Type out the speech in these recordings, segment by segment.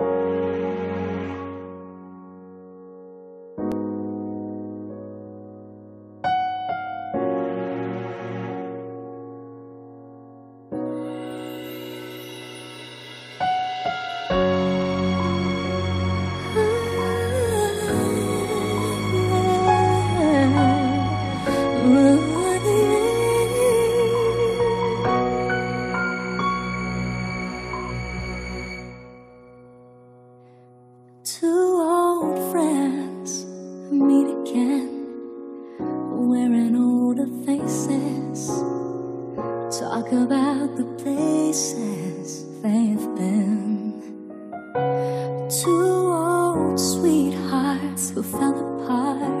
Mm-hmm. Two old friends meet again, wearing older faces. Talk about the places they've been. Two old sweethearts who fell apart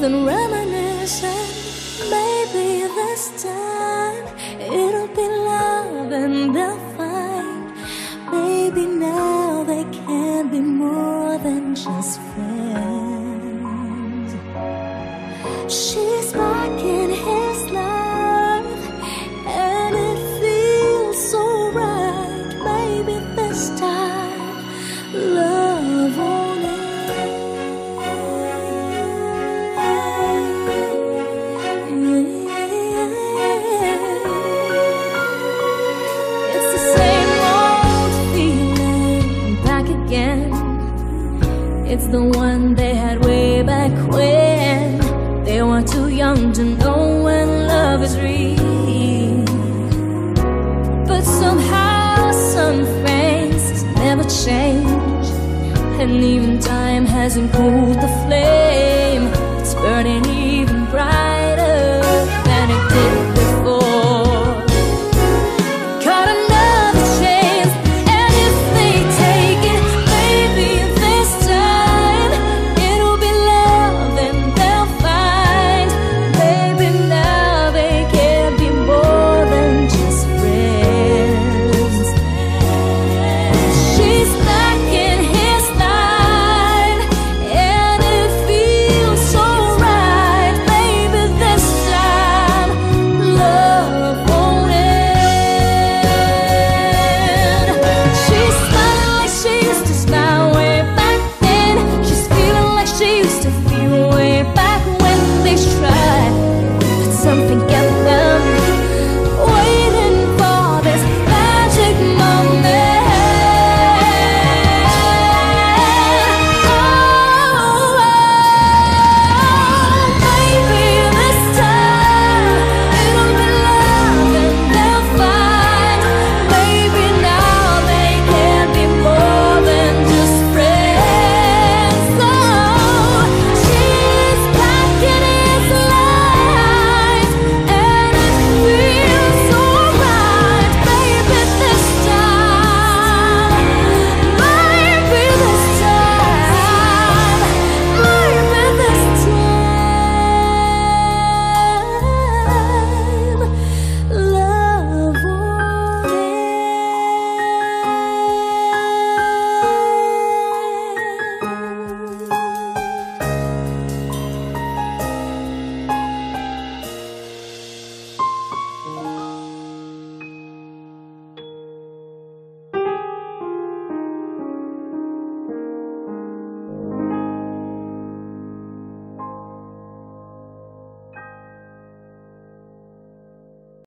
than reminiscing. Maybe this time it'll be love and they'll find. Maybe now they can be more than just friends. She's to know when love is real. But somehow some things never change, and even time hasn't cooled the flame. It's burning She's the